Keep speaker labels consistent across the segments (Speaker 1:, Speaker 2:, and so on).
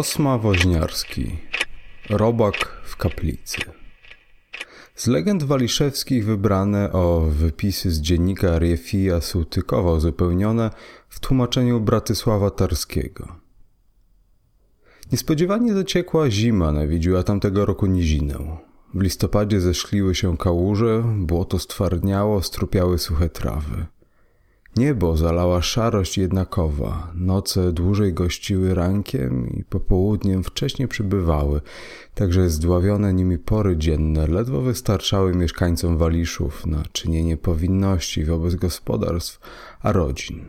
Speaker 1: Kosma Woźniarski Robak w kaplicy Z legend waliszewskich wybrane o wypisy z dziennika Riefija Sułtykowa uzupełnione w tłumaczeniu Bratysława Tarskiego. Niespodziewanie dociekła zima nawiedziła tamtego roku nizinę. W listopadzie zeszliły się kałuże, błoto stwardniało, strupiały suche trawy. Niebo zalała szarość jednakowa, noce dłużej gościły rankiem i popołudniem wcześnie przybywały, także zdławione nimi pory dzienne ledwo wystarczały mieszkańcom Waliszów na czynienie powinności wobec gospodarstw a rodzin.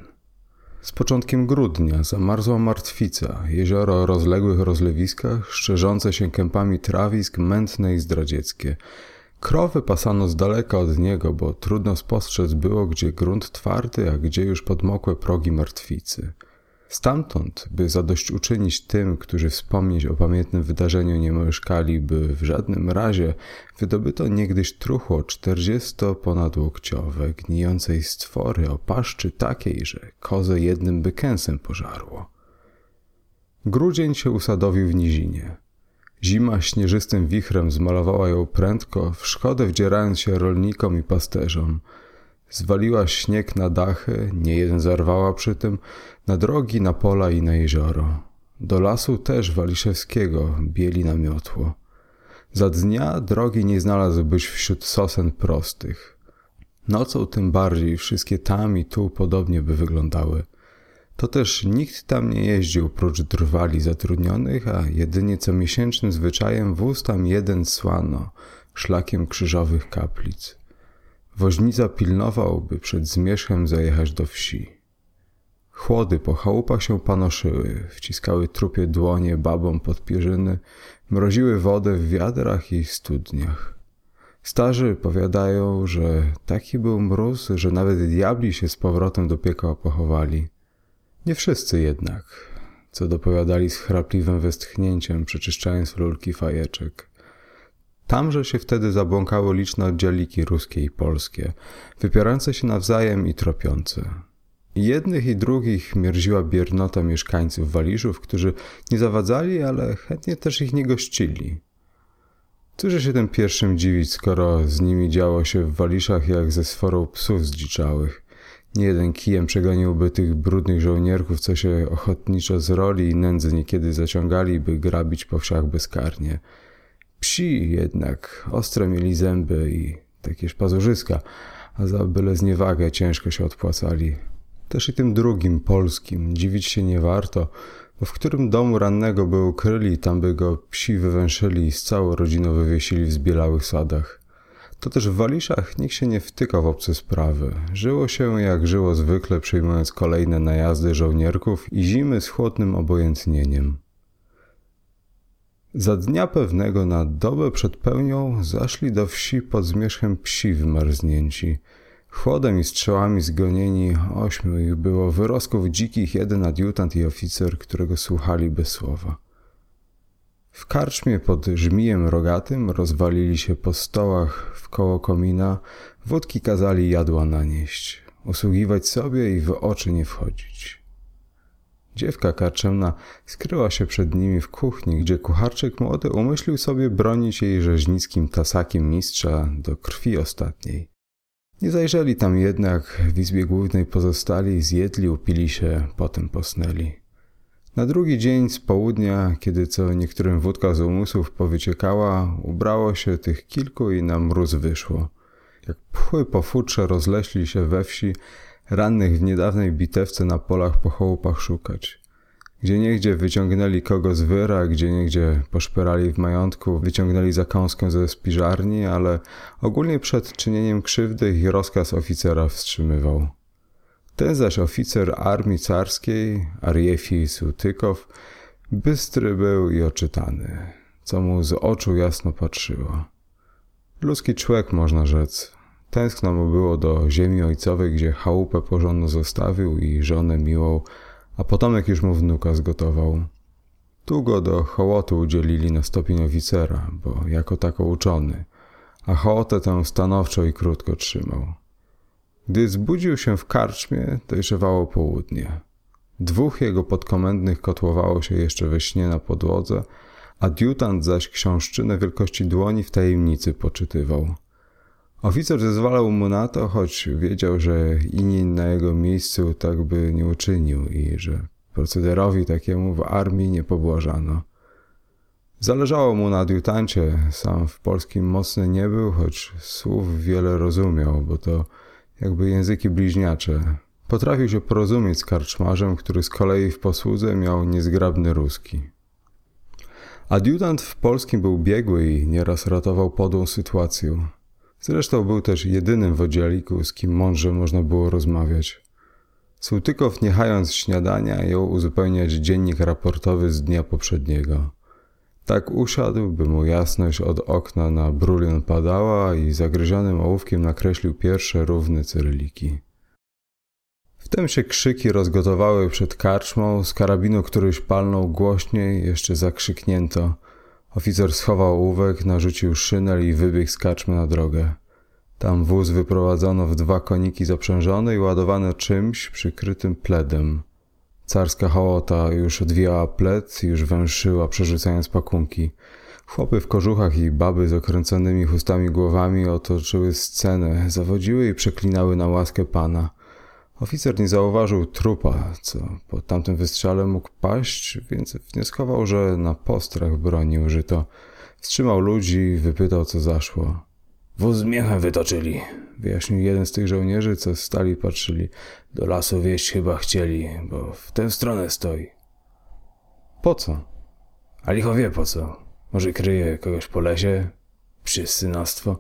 Speaker 1: Z początkiem grudnia zamarzła martwica, jezioro o rozległych rozlewiskach, szczerzące się kępami trawisk mętne i zdradzieckie – Krowy pasano z daleka od niego, bo trudno spostrzec było, gdzie grunt twardy, a gdzie już podmokłe progi martwicy. Stamtąd, by zadośćuczynić tym, którzy wspomnieć o pamiętnym wydarzeniu nie mieszkali, by w żadnym razie wydobyto niegdyś truchło czterdziesto ponadłokciowe, gnijącej stwory o paszczy takiej, że kozę jednym by kęsem pożarło. Grudzień się usadowił w nizinie. Zima śnieżystym wichrem zmalowała ją prędko, w szkodę wdzierając się rolnikom i pasterzom. Zwaliła śnieg na dachy, nie jeden zarwała przy tym, na drogi, na pola i na jezioro. Do lasu też Waliszewskiego bieli namiotło. Za dnia drogi nie znalazłbyś wśród sosen prostych. Nocą tym bardziej wszystkie tam i tu podobnie by wyglądały. To też nikt tam nie jeździł prócz drwali zatrudnionych, a jedynie co miesięcznym zwyczajem wóz tam jeden słano, szlakiem krzyżowych kaplic. Woźnica pilnował, by przed zmierzchem zajechać do wsi. Chłody po chałupach się panoszyły, wciskały trupie dłonie babom pod pierzyny, mroziły wodę w wiadrach i studniach. Starzy powiadają, że taki był mróz, że nawet diabli się z powrotem do piekła pochowali. Nie wszyscy jednak, co dopowiadali z chrapliwym westchnięciem, przeczyszczając lulki fajeczek. Tamże się wtedy zabłąkały liczne oddzieliki ruskie i polskie, wypierające się nawzajem i tropiące. Jednych i drugich mierziła biernota mieszkańców Waliszów, którzy nie zawadzali, ale chętnie też ich nie gościli. Cóż się tym pierwszym dziwić, skoro z nimi działo się w Waliszach jak ze sforą psów zdziczałych. Nie jeden kijem przegoniłby tych brudnych żołnierków, co się ochotniczo z roli i nędzy niekiedy zaciągali, by grabić po wsiach bezkarnie. Psi jednak ostre mieli zęby i takież pazurzyska, a za byle zniewagę ciężko się odpłacali. Też i tym drugim, polskim, dziwić się nie warto, bo w którym domu rannego by ukryli, tam by go psi wywęszyli i z całą rodziną wywiesili w zbielałych sadach. To też w Waliszach nikt się nie wtykał w obce sprawy. Żyło się jak żyło zwykle, przyjmując kolejne najazdy żołnierków i zimy z chłodnym obojętnieniem. Za dnia pewnego na dobę przed pełnią zaszli do wsi pod zmierzchem psi wymarznięci. Chłodem i strzałami zgonieni ośmiu ich było, wyrosków dzikich jeden adiutant i oficer, którego słuchali bez słowa. W karczmie pod żmijem rogatym rozwalili się po stołach koło komina, wódki kazali jadła nanieść, usługiwać sobie i w oczy nie wchodzić. Dziewka karczemna skryła się przed nimi w kuchni, gdzie kucharczyk młody umyślił sobie bronić jej rzeźnickim tasakiem mistrza do krwi ostatniej. Nie zajrzeli tam jednak, w izbie głównej pozostali, zjedli, upili się, potem posnęli. Na drugi dzień z południa, kiedy co niektórym wódka z umysłów powyciekała, ubrało się tych kilku i na mróz wyszło. Jak pchły po futrze rozleśli się we wsi, rannych w niedawnej bitewce na polach po chałupach szukać. Gdzie niegdzie wyciągnęli kogo z wyra, gdzie niegdzie poszperali w majątku, wyciągnęli zakąskę ze spiżarni, ale ogólnie przed czynieniem krzywdy ich rozkaz oficera wstrzymywał. Ten zaś oficer armii carskiej, Ariefi Sutykow, bystry był i oczytany, co mu z oczu jasno patrzyło. Ludzki człowiek, można rzec. Tęskno mu było do ziemi ojcowej, gdzie chałupę porządno zostawił i żonę miłą, a potomek już mu wnuka zgotował. Tu go do hołotu udzielili na stopień oficera, bo jako tako uczony, a hołotę tę stanowczo i krótko trzymał. Gdy zbudził się w karczmie, dojrzewało południe. Dwóch jego podkomendnych kotłowało się jeszcze we śnie na podłodze, adiutant zaś książczynę wielkości dłoni w tajemnicy poczytywał. Oficer zezwalał mu na to, choć wiedział, że inni na jego miejscu tak by nie uczynił i że procederowi takiemu w armii nie pobłażano. Zależało mu na adiutancie, sam w polskim mocny nie był, choć słów wiele rozumiał, bo to jakby języki bliźniacze. Potrafił się porozumieć z karczmarzem, który z kolei w posłudze miał niezgrabny ruski. Adiutant w polskim był biegły i nieraz ratował podłą sytuację. Zresztą był też jedynym w oddzieliku, z kim mądrze można było rozmawiać. Sułtykow, nie chając śniadania, jął uzupełniać dziennik raportowy z dnia poprzedniego. Tak usiadł, by mu jasność od okna na brulion padała i zagryzionym ołówkiem nakreślił pierwsze równe cyryliki. Wtem się krzyki rozgotowały przed karczmą, z karabinu któryś palnął głośniej, jeszcze zakrzyknięto. Oficer schował ołówek, narzucił szynel i wybiegł z karczmy na drogę. Tam wóz wyprowadzono w dwa koniki zaprzężone i ładowano czymś przykrytym pledem. Carska hołota już odwijała plec, już węszyła, przerzucając pakunki. Chłopy w kożuchach i baby z okręconymi chustami głowami otoczyły scenę, zawodziły i przeklinały na łaskę pana. Oficer nie zauważył trupa, co po tamtym wystrzale mógł paść, więc wnioskował, że na postrach broni użyto. Wstrzymał ludzi, wypytał, co zaszło. Wóz miechem wytoczyli, wyjaśnił jeden z tych żołnierzy, co stali patrzyli. Do lasu wieść chyba chcieli, bo w tę stronę stoi. Po co? A licho wie po co. Może kryje kogoś po lesie? Przysynastwo.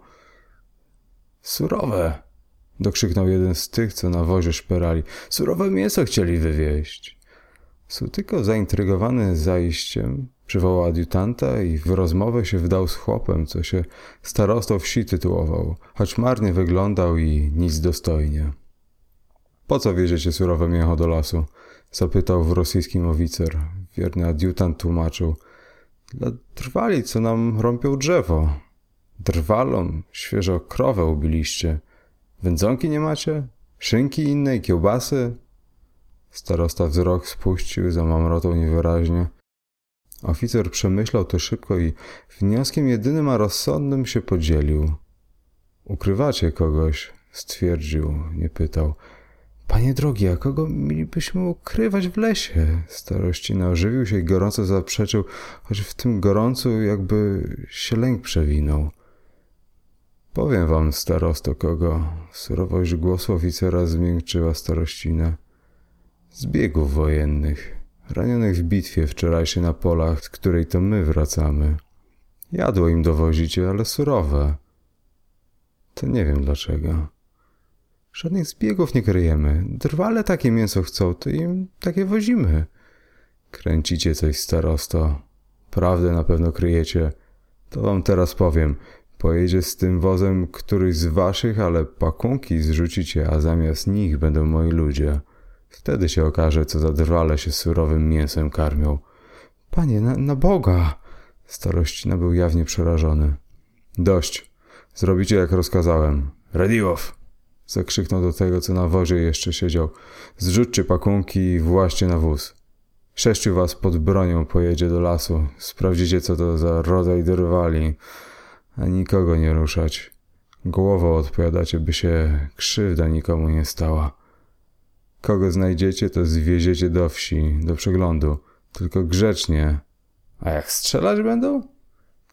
Speaker 1: Surowe, dokrzyknął jeden z tych, co na wozie szperali. Surowe mięso chcieli wywieźć. Sutyko, zaintrygowany zajściem, przywołał adiutanta i w rozmowę się wdał z chłopem, co się starostą wsi tytułował, choć marnie wyglądał i nic dostojnie. Po co wieziecie surowe mięcho do lasu? zapytał w rosyjskim oficer. Wierny adiutant tłumaczył. Dla drwali, co nam rąpią drzewo. Drwalom świeżo krowę ubiliście. Wędzonki nie macie? Szynki innej, kiełbasy? Starosta wzrok spuścił, zamamrotał niewyraźnie. Oficer przemyślał to szybko i wnioskiem jedynym a rozsądnym się podzielił. Ukrywacie kogoś, stwierdził, nie pytał. Panie drogi, a kogo mielibyśmy ukrywać w lesie? Starościna ożywił się i gorąco zaprzeczył, choć w tym gorącu jakby się lęk przewinął. Powiem wam, starosto, kogo. Surowość głosu oficera zmiękczyła starościnę. Z biegów wojennych, ranionych w bitwie wczorajszej na polach, z której to my wracamy. Jadło im dowozicie, ale surowe. To nie wiem dlaczego. Żadnych zbiegów nie kryjemy. Drwale takie mięso chcą, to im takie wozimy. Kręcicie coś, starosto. Prawdę na pewno kryjecie. To wam teraz powiem. Pojedzie z tym wozem któryś z waszych, ale pakunki zrzucicie, a zamiast nich będą moi ludzie. Wtedy się okaże, co za drwale się surowym mięsem karmią. Panie, na, na Boga! Starościna był jawnie przerażony. Dość. Zrobicie jak rozkazałem. Radiłow! Zakrzyknął do tego, co na wozie jeszcze siedział. Zrzućcie pakunki i właśnie na wóz. Sześciu was pod bronią pojedzie do lasu. Sprawdzicie, co to za rodzaj drwali. A nikogo nie ruszać. Głową odpowiadacie, by się krzywda nikomu nie stała. Kogo znajdziecie, to zwieziecie do wsi, do przeglądu. tylko grzecznie. A jak strzelać będą?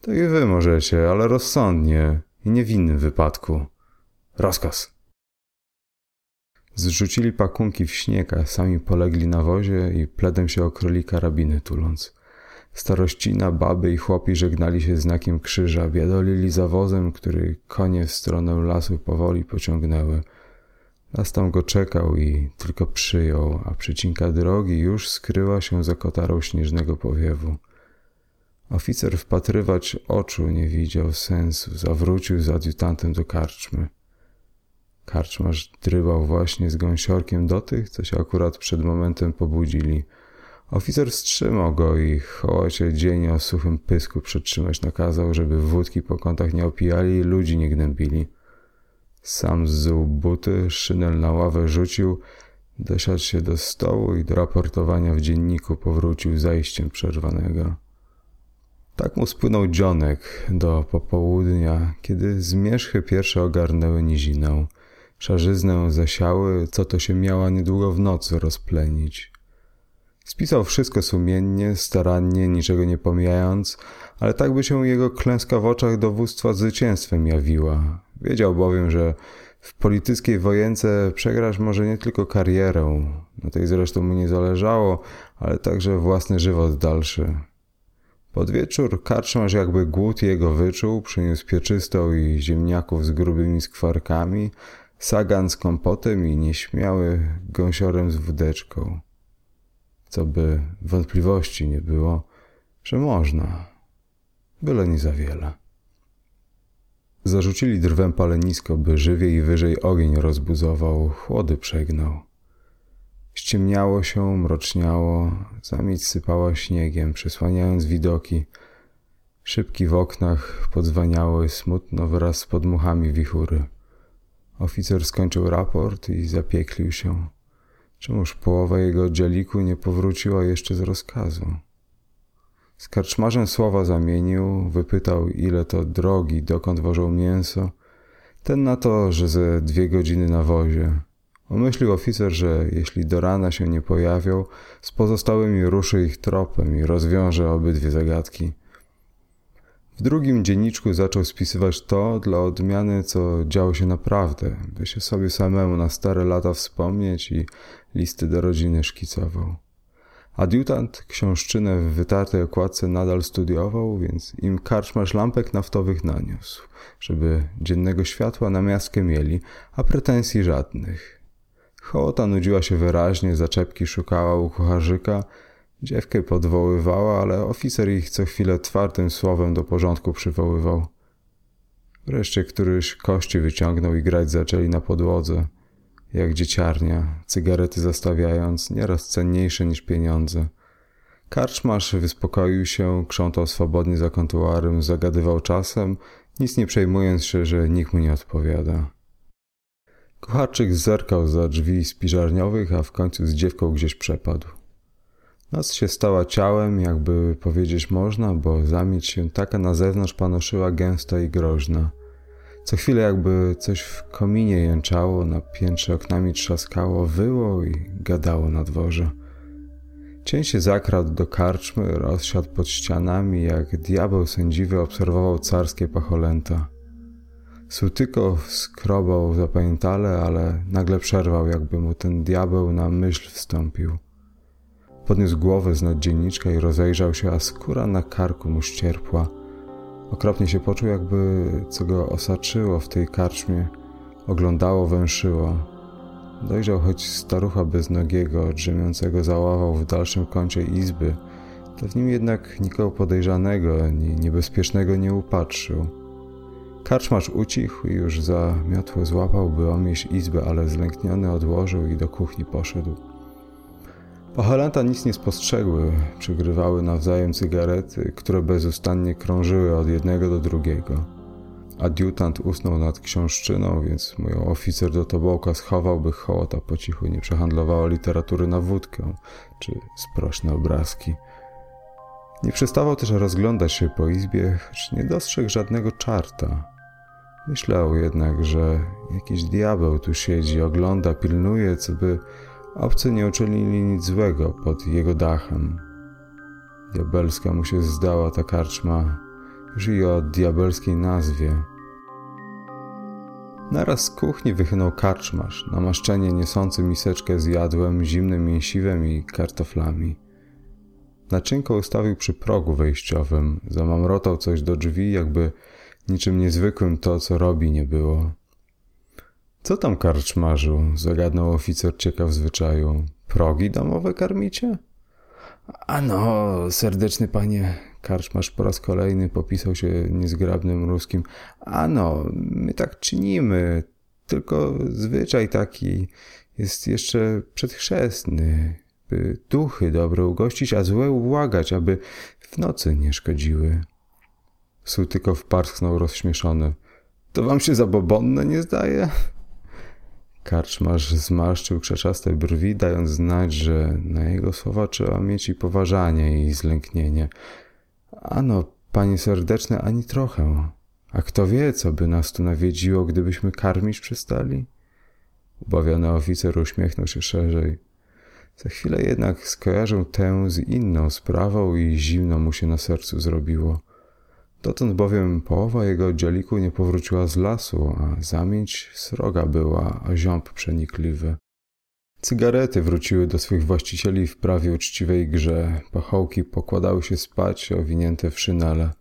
Speaker 1: To i wy możecie, ale rozsądnie i nie w innym wypadku. Rozkaz. Zrzucili pakunki w śnieg, a sami polegli na wozie i pledem się okryli karabiny tuląc. Starościna, baby i chłopi żegnali się znakiem krzyża, biadolili za wozem, który konie w stronę lasu powoli pociągnęły. Las tam go czekał i tylko przyjął, a przycinka drogi już skryła się za kotarą śnieżnego powiewu. Oficer wpatrywać oczu nie widział sensu, zawrócił z adiutantem do karczmy. Karczmarz drybał właśnie z gąsiorkiem do tych, co się akurat przed momentem pobudzili. Oficer wstrzymał go i hołocie dzień o suchym pysku przetrzymać nakazał, żeby wódki po kątach nie opijali i ludzi nie gnębili. Sam zzuł buty, szynel na ławę rzucił, dosiadł się do stołu i do raportowania w dzienniku powrócił zajściem przerwanego. Tak mu spłynął dzionek do popołudnia, kiedy zmierzchy pierwsze ogarnęły nizinę. Szarzyznę zasiały, co to się miała niedługo w nocy rozplenić. Spisał wszystko sumiennie, starannie, niczego nie pomijając, ale tak by się jego klęska w oczach dowództwa zwycięstwem jawiła. Wiedział bowiem, że w polityckiej wojence przegrasz może nie tylko karierę, na tej zresztą mu nie zależało, ale także własny żywot dalszy. Pod wieczór karczmarz jakby głód jego wyczuł, przyniósł pieczystą i ziemniaków z grubymi skwarkami, sagan z kompotem i nieśmiały gąsiorem z wódeczką. Co by wątpliwości nie było, że można, byle nie za wiele. Zarzucili drwem palenisko, by żywiej i wyżej ogień rozbuzował, chłody przegnał. Ściemniało się, mroczniało, zamieć sypała śniegiem, przysłaniając widoki. Szybki w oknach podzwaniały smutno wraz z podmuchami wichury. Oficer skończył raport i zapieklił się. Czemuż połowa jego dzieliku nie powróciła jeszcze z rozkazu? Z karczmarzem słowa zamienił, wypytał ile to drogi, dokąd wożą mięso. Ten na to, że ze dwie godziny na wozie. Omyślił oficer, że jeśli do rana się nie pojawią, z pozostałymi ruszy ich tropem i rozwiąże obydwie zagadki. W drugim dzienniczku zaczął spisywać to dla odmiany, co działo się naprawdę, by się sobie samemu na stare lata wspomnieć i listy do rodziny szkicował. Adiutant książczynę w wytartej okładce nadal studiował, więc im karczmarz lampek naftowych naniósł, żeby dziennego światła na miastkę mieli, a pretensji żadnych. Hołota nudziła się wyraźnie, zaczepki szukała u kucharzyka, dziewkę podwoływała, ale oficer ich co chwilę twardym słowem do porządku przywoływał. Wreszcie któryś kości wyciągnął i grać zaczęli na podłodze – jak dzieciarnia, cygarety zastawiając, nieraz cenniejsze niż pieniądze. Karczmarz wyspokoił się, krzątał swobodnie za kontuarem, zagadywał czasem, nic nie przejmując się, że nikt mu nie odpowiada. Kucharczyk zerkał za drzwi spiżarniowych, a w końcu z dziewką gdzieś przepadł. Noc się stała ciałem, jakby powiedzieć można, bo zamieć się taka na zewnątrz panoszyła gęsta i groźna. Co chwilę jakby coś w kominie jęczało, na piętrze oknami trzaskało, wyło i gadało na dworze. Cień się zakradł do karczmy, rozsiadł pod ścianami, jak diabeł sędziwy obserwował carskie pacholęta. Sutyko skrobał zapamiętale, ale nagle przerwał, jakby mu ten diabeł na myśl wstąpił. Podniósł głowę z nadzienniczka i rozejrzał się, a skóra na karku mu ścierpła – Okropnie się poczuł, jakby co go osaczyło w tej karczmie, oglądało, węszyło. Dojrzał choć starucha beznogiego, drzemiącego załawał w dalszym kącie izby, to w nim jednak nikogo podejrzanego ani niebezpiecznego nie upatrzył. Karczmarz ucichł i już za miotło złapał, by omieść izbę, ale zlękniony odłożył i do kuchni poszedł. Pacholęta nic nie spostrzegły, przygrywały nawzajem cygarety, które bezustannie krążyły od jednego do drugiego. Adiutant usnął nad książczyną, więc mój oficer do tobołka schował, by hołota po cichu nie przehandlowała literatury na wódkę czy sprośne obrazki. Nie przestawał też rozglądać się po izbie, choć nie dostrzegł żadnego czarta. Myślał jednak, że jakiś diabeł tu siedzi, ogląda, pilnuje, co by Obcy nie uczynili nic złego pod jego dachem. Diabelska mu się zdała ta karczma, już i o diabelskiej nazwie. Naraz z kuchni wychynął karczmarz, namaszczenie niosący miseczkę z jadłem, zimnym mięsiwem i kartoflami. Naczynko ustawił przy progu wejściowym, zamamrotał coś do drzwi, jakby niczym niezwykłym to, co robi, nie było. Co tam, karczmarzu? zagadnął oficer ciekaw zwyczaju. Progi domowe karmicie? Ano, serdeczny panie, karczmarz po raz kolejny popisał się niezgrabnym ruskim. Ano, my tak czynimy, tylko zwyczaj taki jest jeszcze przedchrzestny, by duchy dobre ugościć, a złe ubłagać, aby w nocy nie szkodziły. Sutykow parsknął rozśmieszony. To wam się zabobonne nie zdaje? Karczmarz zmarszczył krzeczaste brwi, dając znać, że na jego słowa trzeba mieć i poważanie, i zlęknienie. Ano, panie serdeczne, ani trochę. A kto wie, co by nas tu nawiedziło, gdybyśmy karmić przestali? Ubawiony oficer uśmiechnął się szerzej. Za chwilę jednak skojarzył tę z inną sprawą i zimno mu się na sercu zrobiło. Dotąd bowiem połowa jego dzieliku nie powróciła z lasu, a zamieć sroga była, a ziąb przenikliwy. Cygarety wróciły do swych właścicieli w prawie uczciwej grze. Pachołki pokładały się spać, owinięte w szynele.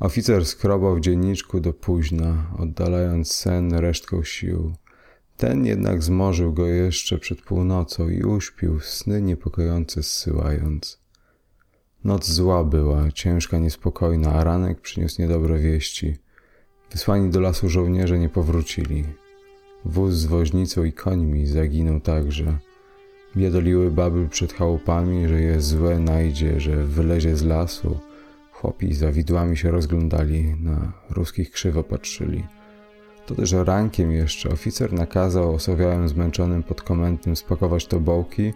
Speaker 1: Oficer skrobał w dzienniczku do późna, oddalając sen resztką sił. Ten jednak zmorzył go jeszcze przed północą i uśpił, sny niepokojące zsyłając. Noc zła była, ciężka, niespokojna, a ranek przyniósł niedobre wieści. Wysłani do lasu żołnierze nie powrócili. Wóz z woźnicą i końmi zaginął także. Biadoliły baby przed chałupami, że je złe najdzie, że wylezie z lasu. Chłopi za widłami się rozglądali, na ruskich krzywo patrzyli. To też rankiem jeszcze oficer nakazał osowiałym zmęczonym podkomendnym spakować tobołki,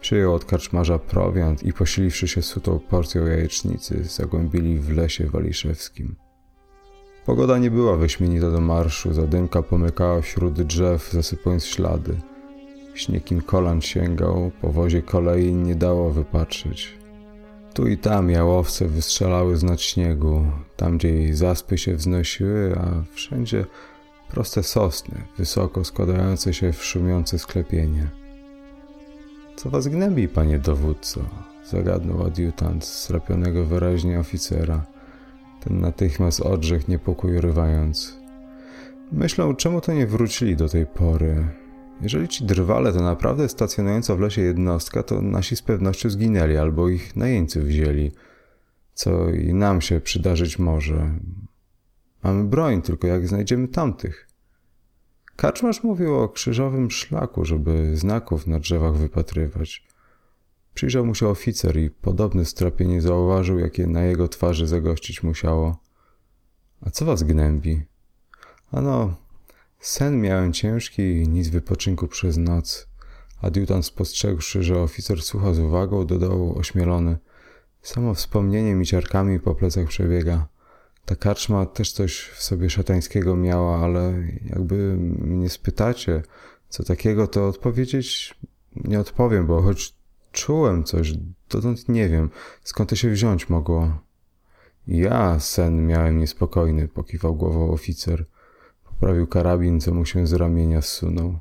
Speaker 1: przyjął od karczmarza prowiant i posiliwszy się sutą porcją jajecznicy, zagłębili w lesie waliszewskim. Pogoda nie była wyśmienita do marszu, zadymka pomykała wśród drzew, zasypując ślady. Śnieg im kolan sięgał, po wozie kolei nie dało wypatrzeć. Tu i tam jałowce wystrzelały z nad śniegu, tam gdzie jej zaspy się wznosiły, a wszędzie proste sosny, wysoko składające się w szumiące sklepienie. Co was gnębi, panie dowódco? Zagadnął adiutant strapionego wyraźnie oficera. Ten natychmiast odrzekł niepokój rywając. Myślą, czemu to nie wrócili do tej pory. Jeżeli ci drwale to naprawdę stacjonująca w lesie jednostka, to nasi z pewnością zginęli albo ich najeńcy wzięli. Co i nam się przydarzyć może. Mamy broń, tylko jak znajdziemy tamtych? Kaczmarz mówił o krzyżowym szlaku, żeby znaków na drzewach wypatrywać. Przyjrzał mu się oficer i podobny strapienie zauważył, jakie na jego twarzy zagościć musiało. A co was gnębi? Ano, sen miałem ciężki i nic wypoczynku przez noc. Adiutant spostrzegłszy, że oficer słucha z uwagą, dodał ośmielony. Samo wspomnienie mi ciarkami po plecach przebiega. Ta karczma też coś w sobie szatańskiego miała, ale jakby mnie spytacie, co takiego, to odpowiedzieć nie odpowiem, bo choć czułem coś, dotąd nie wiem, skąd to się wziąć mogło. Ja sen miałem niespokojny, pokiwał głową oficer. Poprawił karabin, co mu się z ramienia zsunął.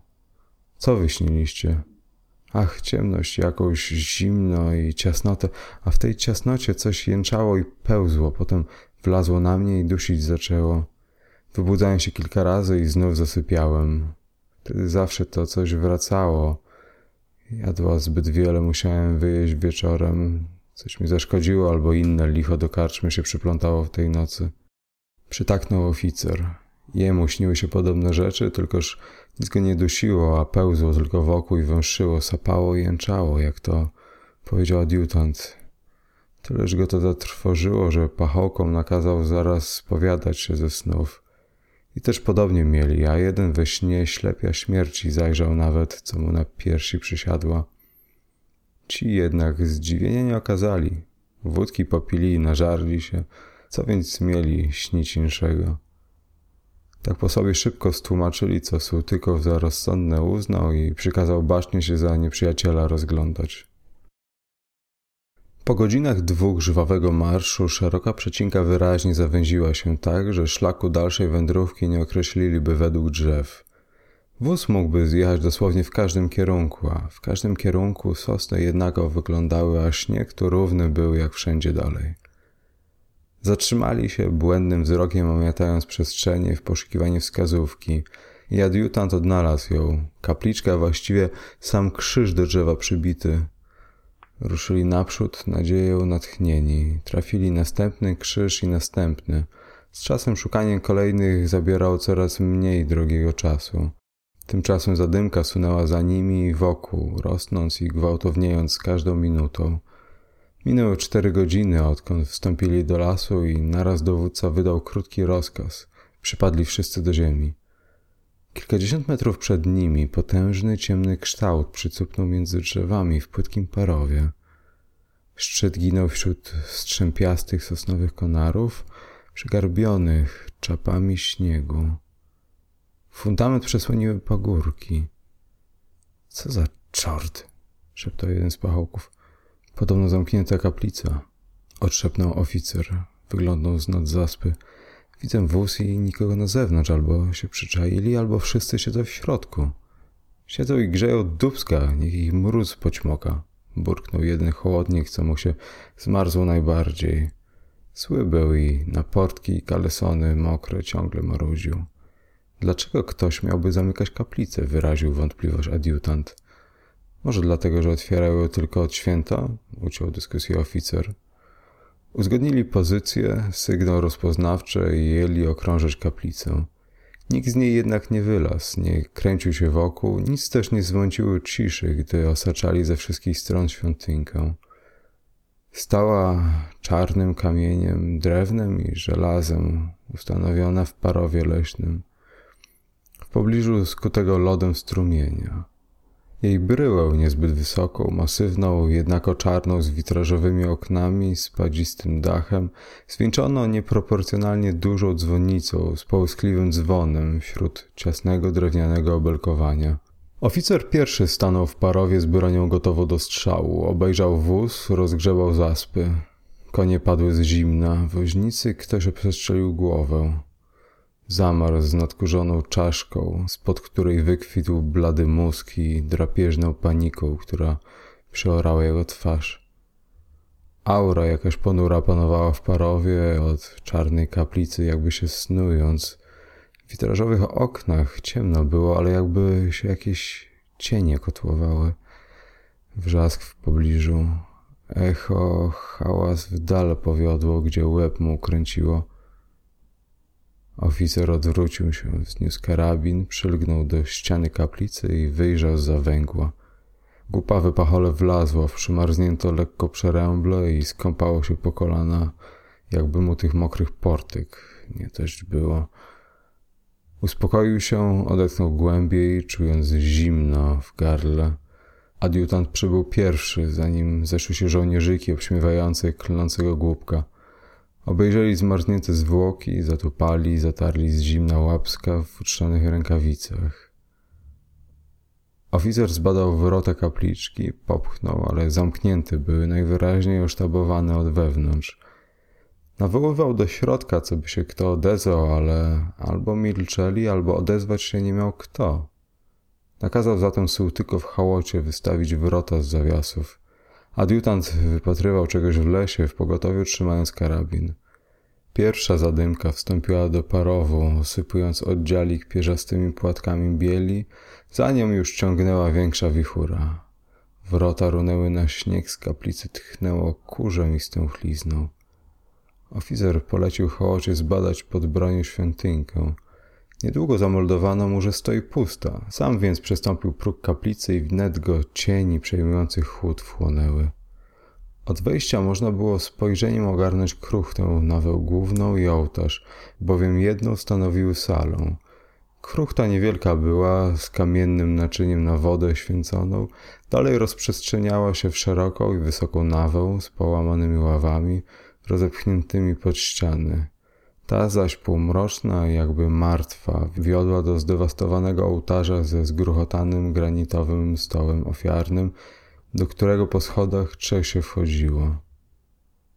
Speaker 1: Co wyśniliście? Ach, ciemność, jakąś zimno i ciasnotę, a w tej ciasnocie coś jęczało i pełzło, potem wlazło na mnie i dusić zaczęło. Wybudzałem się kilka razy i znów zasypiałem. Wtedy zawsze to coś wracało. Jadła zbyt wiele, musiałem wyjeść wieczorem. Coś mi zaszkodziło, albo inne licho do karczmy się przyplątało w tej nocy. Przytaknął oficer. Jemu śniły się podobne rzeczy, tylkoż nic go nie dusiło, a pełzło tylko wokół i węszyło, sapało i jęczało, jak to powiedział adiutant. Tyleż go to zatrwożyło, że pachołkom nakazał zaraz spowiadać się ze snów. I też podobnie mieli, a jeden we śnie ślepia śmierci zajrzał nawet, co mu na piersi przysiadła. Ci jednak zdziwienia nie okazali. Wódki popili i nażarli się, co więc mieli śnić inszego. Tak po sobie szybko stłumaczyli, co Sułtykow za rozsądne uznał i przykazał bacznie się za nieprzyjaciela rozglądać. Po godzinach dwóch żwawego marszu szeroka przecinka wyraźnie zawęziła się tak, że szlaku dalszej wędrówki nie określiliby według drzew. Wóz mógłby zjechać dosłownie w każdym kierunku, a w każdym kierunku sosny jednako wyglądały, a śnieg tu równy był jak wszędzie dalej. Zatrzymali się błędnym wzrokiem omiatając przestrzenie w poszukiwaniu wskazówki i adiutant odnalazł ją. Kapliczka, właściwie sam krzyż do drzewa przybity. Ruszyli naprzód, nadzieją natchnieni. Trafili następny krzyż i następny. Z czasem szukanie kolejnych zabierało coraz mniej drogiego czasu. Tymczasem zadymka sunęła za nimi i wokół, rosnąc i gwałtowniejąc z każdą minutą. Minęły cztery godziny, odkąd wstąpili do lasu i naraz dowódca wydał krótki rozkaz. Przypadli wszyscy do ziemi. Kilkadziesiąt metrów przed nimi potężny, ciemny kształt przycupnął między drzewami w płytkim parowie. Szczyt ginął wśród strzępiastych sosnowych konarów, przygarbionych czapami śniegu. Fundament przesłoniły pagórki. Co za czort, szeptał jeden z pachołków. Podobno zamknięta kaplica. Odszepnął oficer. Wyglądał z nad zaspy. Widzę wóz i nikogo na zewnątrz. Albo się przyczaili, albo wszyscy siedzą w środku. Siedzą i grzeją dubska, niech ich mróz poćmoka. Burknął jeden chłodnik, co mu się zmarzło najbardziej. Zły był i na portki i kalesony mokre ciągle marudził. Dlaczego ktoś miałby zamykać kaplicę? Wyraził wątpliwość adiutant. Może dlatego, że otwierały tylko od święta? Uciął dyskusję oficer. Uzgodnili pozycję, sygnał rozpoznawczy i jęli okrążyć kaplicę. Nikt z niej jednak nie wylazł, nie kręcił się wokół, nic też nie zwąciło ciszy, gdy osaczali ze wszystkich stron świątynkę. Stała czarnym kamieniem, drewnem i żelazem, ustanowiona w parowie leśnym w pobliżu skutego lodem strumienia. Jej bryłę niezbyt wysoką, masywną, jednako czarną, z witrażowymi oknami, spadzistym dachem, zwieńczono nieproporcjonalnie dużą dzwonnicą z połyskliwym dzwonem wśród ciasnego drewnianego obelkowania. Oficer pierwszy stanął w parowie z bronią gotową do strzału, obejrzał wóz, rozgrzebał zaspy. Konie padły z zimna, woźnicy ktoś przestrzelił głowę. Zamarł z nadkurzoną czaszką, spod której wykwitł blady mózg i drapieżną paniką, która przeorała jego twarz. Aura jakaś ponura panowała w parowie od czarnej kaplicy, jakby się snując. W witrażowych oknach ciemno było, ale jakby się jakieś cienie kotłowały. Wrzask w pobliżu, echo, hałas w dal powiodło, gdzie łeb mu kręciło. Oficer odwrócił się, wzniósł karabin, przylgnął do ściany kaplicy i wyjrzał za węgła. Głupawe pachole wlazło przymarznięto lekko przeręble i skąpało się po kolana, jakby mu tych mokrych portyk nie też było. Uspokoił się, odetchnął głębiej, czując zimno w gardle. Adiutant przybył pierwszy, zanim zeszły się żołnierzyki obśmiewające klnącego głupka. Obejrzeli zmarznięte zwłoki, zatupali, zatarli z zimna łapska w utrzanych rękawicach. Oficer zbadał wrota kapliczki, popchnął, ale zamknięte były, najwyraźniej osztabowane od wewnątrz. Nawoływał do środka, co by się kto odezwał, ale albo milczeli, albo odezwać się nie miał kto. Nakazał zatem sołtyko w chałocie wystawić wrota z zawiasów. Adiutant wypatrywał czegoś w lesie, w pogotowiu trzymając karabin. Pierwsza zadymka wstąpiła do parowu, osypując oddzialik pierzastymi płatkami bieli, za nią już ciągnęła większa wichura. Wrota runęły na śnieg, z kaplicy tchnęło kurzem i stęchlizną. Oficer polecił hołocie zbadać pod bronią świątynkę. Niedługo zamoldowano mu, że stoi pusta. Sam więc przestąpił próg kaplicy i wnet go cieni przejmujących chłód wchłonęły. Od wejścia można było spojrzeniem ogarnąć kruchtę, nawę główną i ołtarz, bowiem jedną stanowiły salą. Kruchta niewielka była, z kamiennym naczyniem na wodę święconą, dalej rozprzestrzeniała się w szeroką i wysoką nawę z połamanymi ławami, rozepchniętymi pod ściany. Ta zaś półmroczna, jakby martwa, wiodła do zdewastowanego ołtarza ze zgruchotanym granitowym stołem ofiarnym, do którego po schodach trzech się wchodziło.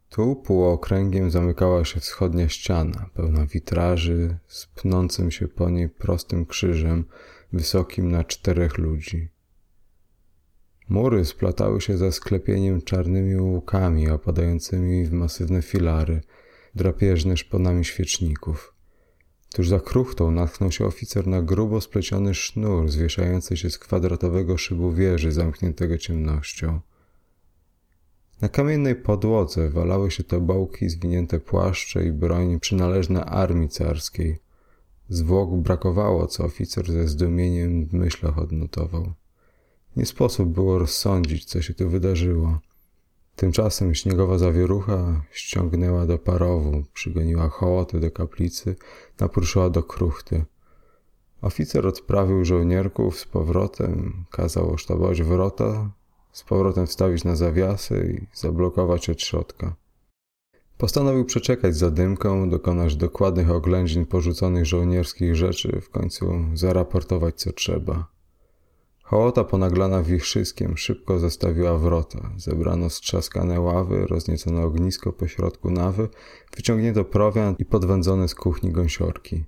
Speaker 1: Tu półokręgiem zamykała się wschodnia ściana, pełna witraży, z pnącym się po niej prostym krzyżem, wysokim na czterech ludzi. Mury splatały się za sklepieniem czarnymi łukami opadającymi w masywne filary, drapieżne szponami świeczników. Tuż za kruchtą natknął się oficer na grubo spleciony sznur zwieszający się z kwadratowego szybu wieży zamkniętego ciemnością. Na kamiennej podłodze walały się tobołki, zwinięte płaszcze i broń przynależne armii carskiej. Zwłok brakowało, co oficer ze zdumieniem w myślach odnotował. Nie sposób było rozsądzić, co się tu wydarzyło. Tymczasem śniegowa zawierucha ściągnęła do parowu, przygoniła hołotę do kaplicy, naprószyła do kruchty. Oficer odprawił żołnierków z powrotem, kazał osztabować wrota, z powrotem wstawić na zawiasy i zablokować od środka. Postanowił przeczekać zadymkę, dokonać dokładnych oględzin porzuconych żołnierskich rzeczy, w końcu zaraportować co trzeba. Hołota ponaglana wichrzyzkiem szybko zastawiła wrota. Zebrano strzaskane ławy, rozniecono ognisko pośrodku nawy, wyciągnięto prowiant i podwędzone z kuchni gąsiorki.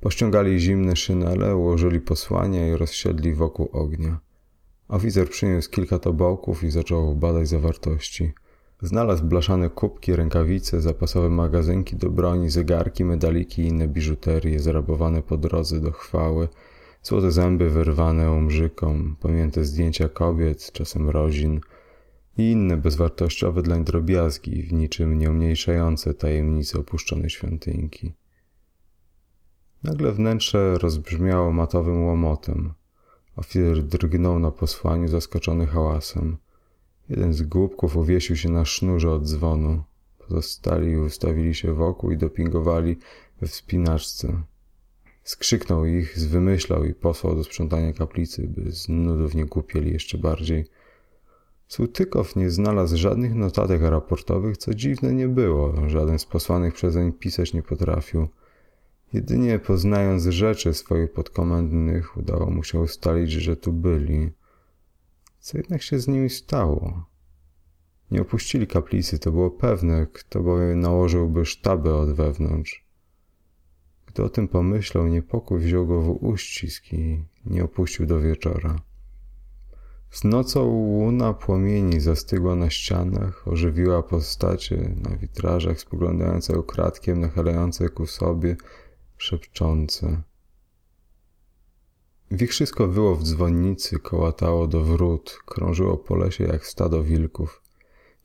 Speaker 1: Pościągali zimne szynele, ułożyli posłania i rozsiedli wokół ognia. Oficer przyniósł kilka tobołków i zaczął badać zawartości. Znalazł blaszane kubki, rękawice, zapasowe magazynki do broni, zegarki, medaliki i inne biżuterie zrabowane po drodze do chwały, złote zęby wyrwane umrzykom, pamięte zdjęcia kobiet, czasem rodzin i inne bezwartościowe dlań drobiazgi, w niczym nie umniejszające tajemnicy opuszczonej świątynki. Nagle wnętrze rozbrzmiało matowym łomotem. Oficer drgnął na posłaniu zaskoczony hałasem. Jeden z głupków uwiesił się na sznurze od dzwonu. Pozostali ustawili się wokół i dopingowali we wspinaczce. Skrzyknął ich, zwymyślał i posłał do sprzątania kaplicy, by z nudów nie głupieli jeszcze bardziej. Sutykow nie znalazł żadnych notatek raportowych, co dziwne nie było. Żaden z posłanych przezeń pisać nie potrafił. Jedynie poznając rzeczy swoich podkomendnych, udało mu się ustalić, że tu byli. Co jednak się z nimi stało? Nie opuścili kaplicy, to było pewne, kto bowiem nałożyłby sztabę od wewnątrz. Gdy o tym pomyślał, niepokój wziął go w uścisk i nie opuścił do wieczora. Z nocą łuna płomieni zastygła na ścianach, ożywiła postacie na witrażach spoglądające ukradkiem, nachylające ku sobie, szepczące. Wichrzysko wyło w dzwonnicy, kołatało do wrót, krążyło po lesie jak stado wilków.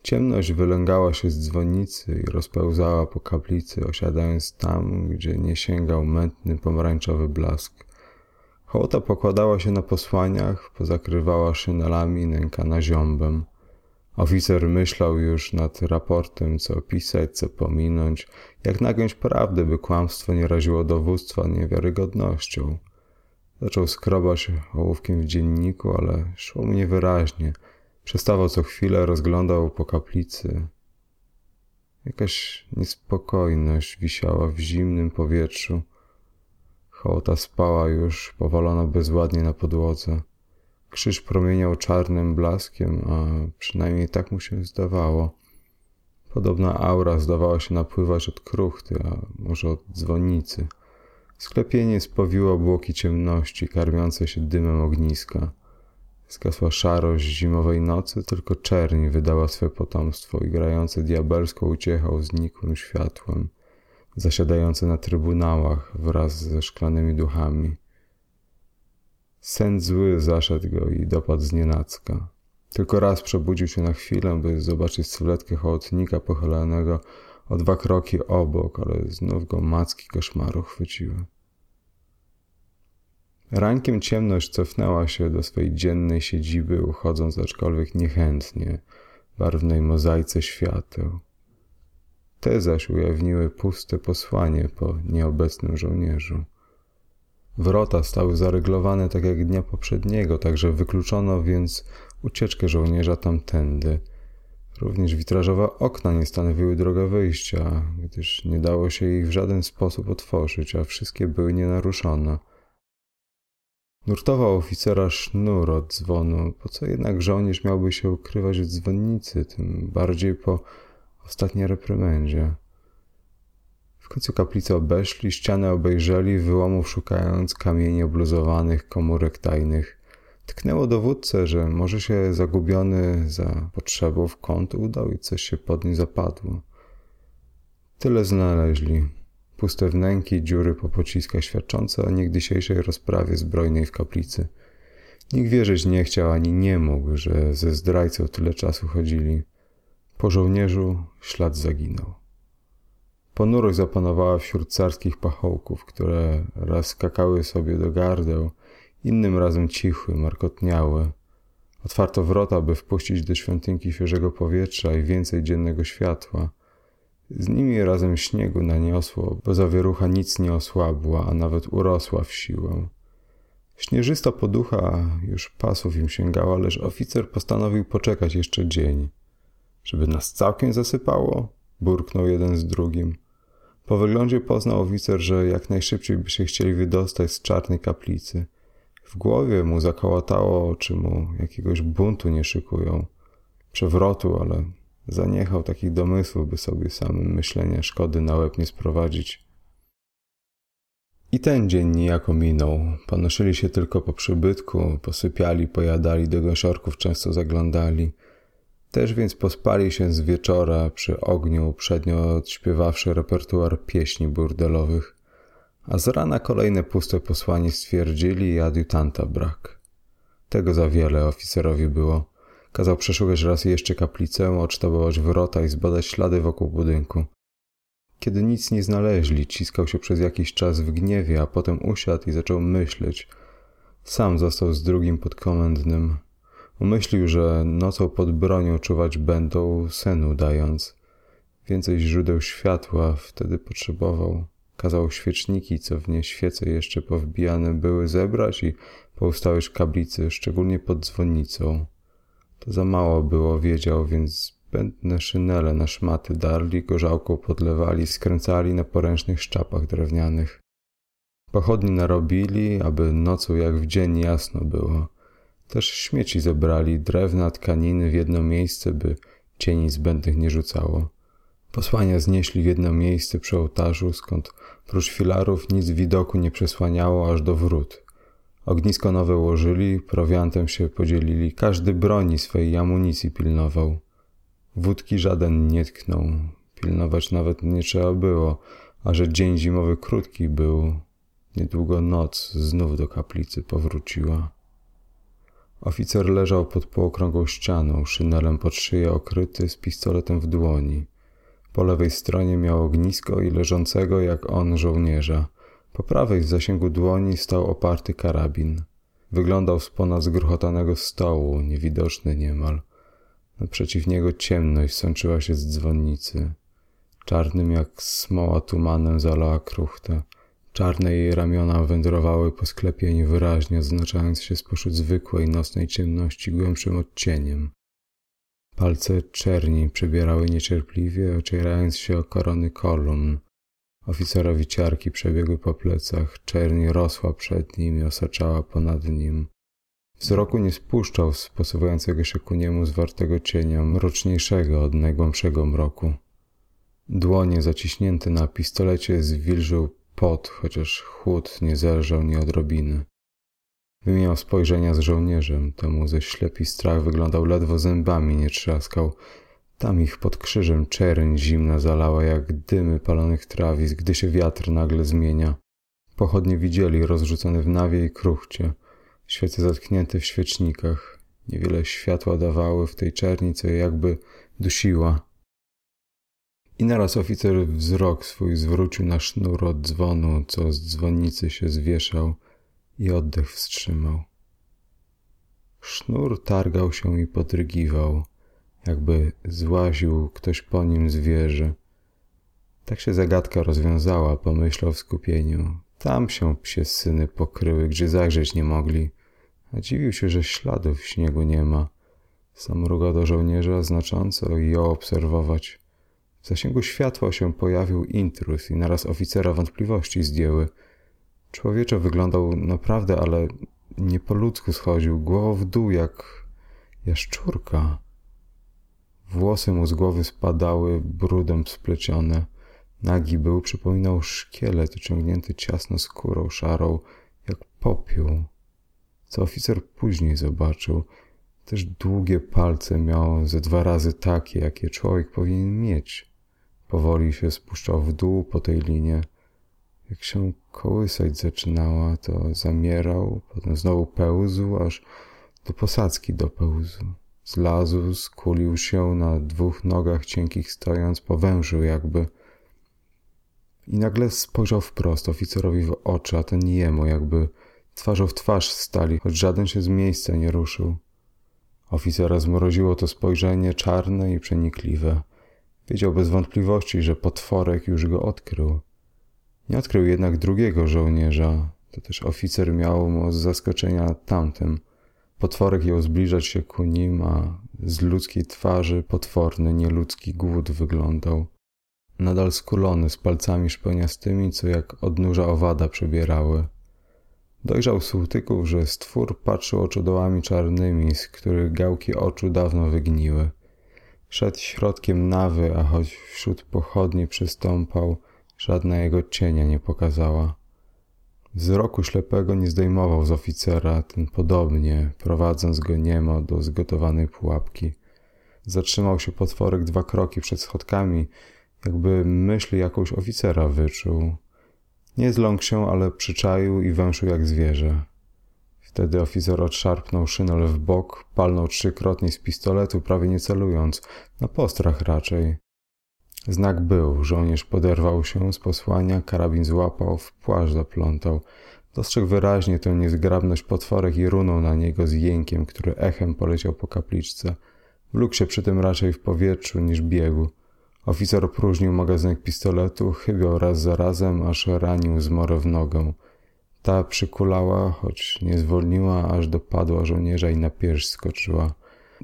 Speaker 1: Ciemność wylęgała się z dzwonnicy i rozpełzała po kaplicy, osiadając tam, gdzie nie sięgał mętny pomarańczowy blask. Hołota pokładała się na posłaniach, pozakrywała szynelami, nękana ziombem. Oficer myślał już nad raportem, co pisać, co pominąć, jak nagiąć prawdę, by kłamstwo nie raziło dowództwa niewiarygodnością. Zaczął skrobać ołówkiem w dzienniku, ale szło mu niewyraźnie. Przestawał co chwilę, rozglądał po kaplicy. Jakaś niespokojność wisiała w zimnym powietrzu. Hołota spała już, powalona bezładnie na podłodze. Krzyż promieniał czarnym blaskiem, a przynajmniej tak mu się zdawało. Podobna aura zdawała się napływać od kruchty, a może od dzwonnicy. Sklepienie spowiło błoki ciemności, karmiące się dymem ogniska. Zgasła szarość zimowej nocy, tylko czerń wydała swe potomstwo i grające diabelską uciechą znikłym światłem, zasiadające na trybunałach wraz ze szklanymi duchami. Sen zły zaszedł go i dopadł znienacka. Tylko raz przebudził się na chwilę, by zobaczyć sylwetkę hołotnika pochylonego o dwa kroki obok, ale znów go macki koszmaru chwyciły. Rankiem ciemność cofnęła się do swej dziennej siedziby, uchodząc aczkolwiek niechętnie barwnej mozaice świateł. Te zaś ujawniły puste posłanie po nieobecnym żołnierzu. Wrota stały zaryglowane tak jak dnia poprzedniego, także wykluczono więc ucieczkę żołnierza tamtędy. Również witrażowe okna nie stanowiły droga wyjścia, gdyż nie dało się ich w żaden sposób otworzyć, a wszystkie były nienaruszone. Nurtował oficera sznur od dzwonu, po co jednak żołnierz miałby się ukrywać w dzwonnicy, tym bardziej po Ostatnia reprymendzie. W końcu kaplicę obeszli, ścianę obejrzeli, wyłomów szukając kamieni obluzowanych, komórek tajnych. Tknęło dowódcę, że może się zagubiony za potrzebą w kąt udał i coś się pod nim zapadło. Tyle znaleźli. Puste wnęki, dziury po pociskach świadczące o niegdysiejszej rozprawie zbrojnej w kaplicy. Nikt wierzyć nie chciał ani nie mógł, że ze zdrajcą tyle czasu chodzili. Po żołnierzu ślad zaginął. Ponurość zapanowała wśród carskich pachołków, które raz skakały sobie do gardeł, innym razem cichły, markotniały. Otwarto wrota, by wpuścić do świątynki świeżego powietrza i więcej dziennego światła. Z nimi razem śniegu naniosło, bo zawierucha nic nie osłabła, a nawet urosła w siłę. Śnieżysta poducha już pasów im sięgała, lecz oficer postanowił poczekać jeszcze dzień. Żeby nas całkiem zasypało? burknął jeden z drugim. Po wyglądzie poznał oficer, że jak najszybciej by się chcieli wydostać z czarnej kaplicy. W głowie mu zakołatało, czy mu jakiegoś buntu nie szykują. Przewrotu, ale zaniechał takich domysłów, by sobie samym myślenia szkody na łeb nie sprowadzić. I ten dzień niejako minął. Panoszyli się tylko po przybytku, posypiali, pojadali, do gąsiorków często zaglądali. Też więc pospali się z wieczora przy ogniu, uprzednio odśpiewawszy repertuar pieśni burdelowych. A z rana kolejne puste posłanie stwierdzili i adiutanta brak. Tego za wiele oficerowi było. Kazał przeszukać raz jeszcze kaplicę, odsztabować wrota i zbadać ślady wokół budynku. Kiedy nic nie znaleźli, ciskał się przez jakiś czas w gniewie, a potem usiadł i zaczął myśleć. Sam został z drugim podkomendnym. Umyślił, że nocą pod bronią czuwać będą, senu dając. Więcej źródeł światła wtedy potrzebował. Kazał świeczniki, co w nie świece jeszcze powbijane były, zebrać i poustawiać kablicy, szczególnie pod dzwonnicą. To za mało było, wiedział, więc zbędne szynele na szmaty darli, gorzałką podlewali, skręcali na poręcznych szczapach drewnianych. Pochodni narobili, aby nocą jak w dzień jasno było. Też śmieci zebrali, drewna, tkaniny w jedno miejsce, by cieni zbędnych nie rzucało. Posłania znieśli w jedno miejsce przy ołtarzu, skąd prócz filarów nic widoku nie przesłaniało aż do wrót. Ognisko nowe łożyli, prowiantem się podzielili, każdy broni swej amunicji pilnował. Wódki żaden nie tknął, pilnować nawet nie trzeba było, a że dzień zimowy krótki był, niedługo noc znów do kaplicy powróciła. Oficer leżał pod półokrągłą ścianą, szynelem pod szyję okryty, z pistoletem w dłoni. Po lewej stronie miał ognisko i leżącego jak on żołnierza. Po prawej w zasięgu dłoni stał oparty karabin. Wyglądał z ponad zgruchotanego stołu, niewidoczny niemal. Naprzeciw niego ciemność sączyła się z dzwonnicy. Czarnym jak smoła tumanem zalała kruchtę. Czarne jej ramiona wędrowały po sklepieniu wyraźnie, oznaczając się spośród zwykłej nocnej ciemności głębszym odcieniem. Palce czerni przebierały niecierpliwie, ocierając się o korony kolumn. Oficerowi ciarki przebiegły po plecach, czerni rosła przed nim i osaczała ponad nim. Wzroku nie spuszczał z posuwającego się ku niemu zwartego cienia, mroczniejszego od najgłębszego mroku. Dłonie zaciśnięte na pistolecie zwilżył pot, chociaż chłód nie zelżał ni odrobiny. Wymieniał spojrzenia z żołnierzem, temu ze ślepi strach wyglądał ledwo zębami, nie trzaskał. Tam ich pod krzyżem czerń zimna zalała jak dymy palonych trawisk, gdy się wiatr nagle zmienia. Pochodnie widzieli rozrzucone w nawie i kruchcie, świece zatknięte w świecznikach. Niewiele światła dawały w tej czerni, co je jakby dusiła. I naraz oficer wzrok swój zwrócił na sznur od dzwonu, co z dzwonnicy się zwieszał i oddech wstrzymał. Sznur targał się i podrygiwał, jakby złaził ktoś po nim z wieży. Tak się zagadka rozwiązała, pomyślał w skupieniu. Tam się psie syny pokryły, gdzie zajrzeć nie mogli. A dziwił się, że śladów w śniegu nie ma. Samruga do żołnierza znacząco i ją obserwować. W zasięgu światła się pojawił intruz i naraz oficera wątpliwości zdjęły. Człowieczo wyglądał naprawdę, ale nie po ludzku schodził, głową w dół jak jaszczurka. Włosy mu z głowy spadały, brudem splecione. Nagi był, przypominał szkielet ciągnięty ciasno skórą szarą, jak popiół. Co oficer później zobaczył, też długie palce miał ze dwa razy takie, jakie człowiek powinien mieć. Powoli się spuszczał w dół po tej linie. Jak się kołysać zaczynała, to zamierał, potem znowu pełzł, aż do posadzki dopełzł. Zlazł, skulił się na dwóch nogach cienkich stojąc, powężył jakby. I nagle spojrzał wprost oficerowi w oczy, a ten jemu jakby twarzą w twarz stali, choć żaden się z miejsca nie ruszył. Oficera zmroziło to spojrzenie czarne i przenikliwe. Wiedział bez wątpliwości, że potworek już go odkrył. Nie odkrył jednak drugiego żołnierza. To też oficer miał mu z zaskoczenia tamtym. Potworek jął zbliżać się ku nim, a z ludzkiej twarzy potworny, nieludzki głód wyglądał. Nadal skulony, z palcami szponiastymi, co jak odnóża owada przebierały. Dojrzał sułtyków, że stwór patrzył oczodołami czarnymi, z których gałki oczu dawno wygniły. Szedł środkiem nawy, a choć wśród pochodni przystąpał, żadna jego cienia nie pokazała. Wzroku ślepego nie zdejmował z oficera, ten podobnie, prowadząc go niemo do zgotowanej pułapki. Zatrzymał się potworek dwa kroki przed schodkami, jakby myśli jakąś oficera wyczuł. Nie zląkł się, ale przyczaił i węszył jak zwierzę. Wtedy oficer odszarpnął szynel w bok, palnął trzykrotnie z pistoletu, prawie nie celując, na postrach raczej. Znak był, żołnierz poderwał się z posłania, karabin złapał, w płaszcz zaplątał. Dostrzegł wyraźnie tę niezgrabność potworek i runął na niego z jękiem, który echem poleciał po kapliczce. Wlókł się przy tym raczej w powietrzu niż biegł. Oficer opróżnił magazynek pistoletu, chybiał raz za razem, aż ranił zmorę w nogę. Ta przykulała, choć nie zwolniła, aż dopadła żołnierza i na pierś skoczyła.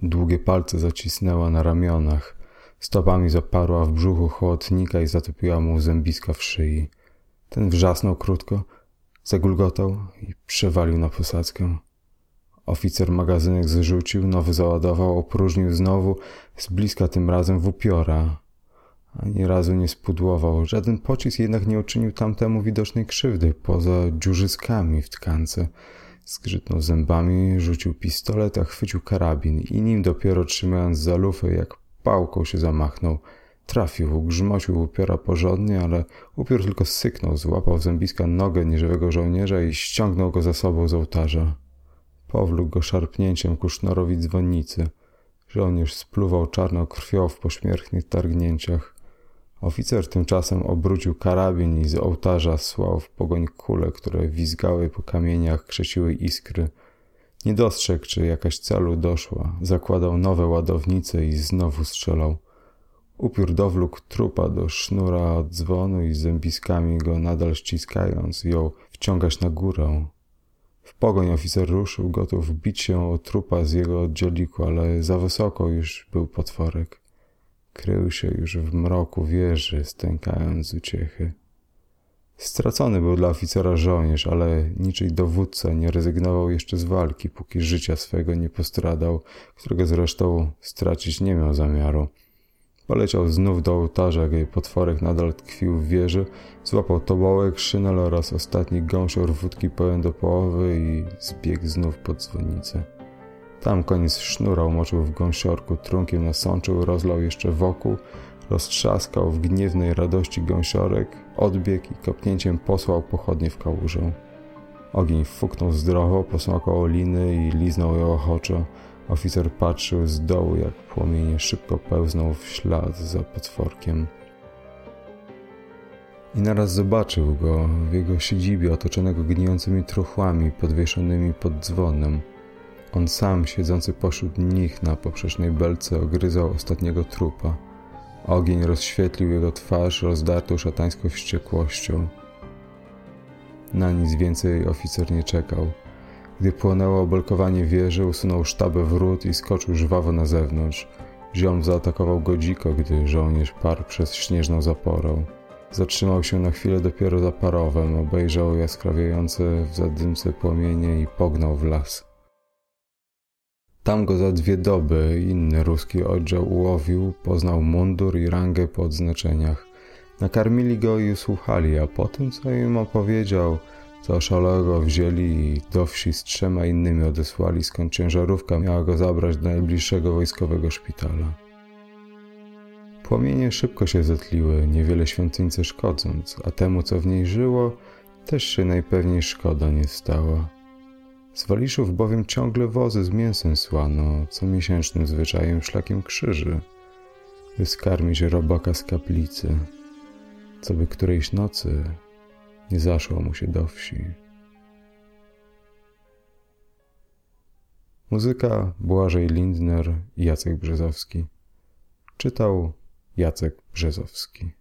Speaker 1: Długie palce zacisnęła na ramionach. Stopami zaparła w brzuchu chłodnika i zatopiła mu zębiska w szyi. Ten wrzasnął krótko, zagulgotał i przewalił na posadzkę. Oficer magazynek zrzucił, nowy załadował, opróżnił znowu, z bliska tym razem w upiora. Ani razu nie spudłował. Żaden pocisk jednak nie uczynił tamtemu widocznej krzywdy, poza dziurzyskami w tkance. Zgrzytnął zębami, rzucił pistolet, a chwycił karabin i nim dopiero trzymając za lufę, jak pałką się zamachnął. Trafił, grzmocił upiora porządnie, ale upiór tylko syknął, złapał zębiska nogę nieżywego żołnierza i ściągnął go za sobą z ołtarza. Powlókł go szarpnięciem ku sznorowi dzwonnicy. Żołnierz spluwał czarną krwią w pośmiertnych targnięciach. Oficer tymczasem obrócił karabin i z ołtarza słał w pogoń kule, które wizgały po kamieniach, krzesiły iskry. Nie dostrzegł, czy jakaś celu doszła. Zakładał nowe ładownice i znowu strzelał. Upiór dowlókł trupa do sznura od dzwonu i zębiskami go nadal ściskając jął wciągać na górę. W pogoń oficer ruszył, gotów bić się o trupa z jego oddzieliku, ale za wysoko już był potworek. Krył się już w mroku wieży, stękając z uciechy. Stracony był dla oficera żołnierz, ale niczyj dowódca nie rezygnował jeszcze z walki, póki życia swego nie postradał, którego zresztą stracić nie miał zamiaru. Poleciał znów do ołtarza, gdy potworek nadal tkwił w wieży, złapał tobołek, szynel oraz ostatni gąsior wódki pełen do połowy i zbiegł znów pod dzwonnicę. Tam koniec sznura umoczył w gąsiorku, trunkiem nasączył, rozlał jeszcze wokół, roztrzaskał w gniewnej radości gąsiorek, odbiegł i kopnięciem posłał pochodnie w kałużę. Ogień fuknął zdrowo, posmakał liny i liznął ją ochoczo. Oficer patrzył z dołu, jak płomienie szybko pełznął w ślad za potworkiem. I naraz zobaczył go w jego siedzibie otoczonego gnijącymi truchłami podwieszonymi pod dzwonem. On sam, siedzący pośród nich na poprzecznej belce, ogryzał ostatniego trupa. Ogień rozświetlił jego twarz, rozdartą szatańską wściekłością. Na nic więcej oficer nie czekał. Gdy płonęło obelkowanie wieży, usunął sztabę wrót i skoczył żwawo na zewnątrz. Ziom zaatakował go dziko, gdy żołnierz parł przez śnieżną zaporą. Zatrzymał się na chwilę dopiero za parowem, obejrzał jaskrawiające w zadymce płomienie i pognał w las. Tam go za dwie doby inny ruski oddział ułowił, poznał mundur i rangę po odznaczeniach. Nakarmili go i usłuchali, a po tym, co im opowiedział, co oszalałego wzięli i do wsi z trzema innymi odesłali, skąd ciężarówka miała go zabrać do najbliższego wojskowego szpitala. Płomienie szybko się zetliły, niewiele świątyńce szkodząc, a temu, co w niej żyło, też się najpewniej szkoda nie stała. Z Waliszów bowiem ciągle wozy z mięsem słano, co miesięcznym zwyczajem szlakiem krzyży, by skarmić robaka z kaplicy, co by którejś nocy nie zaszło mu się do wsi. Muzyka Błażej Lindner i Jacek Brzezowski. Czytał Jacek Brzezowski.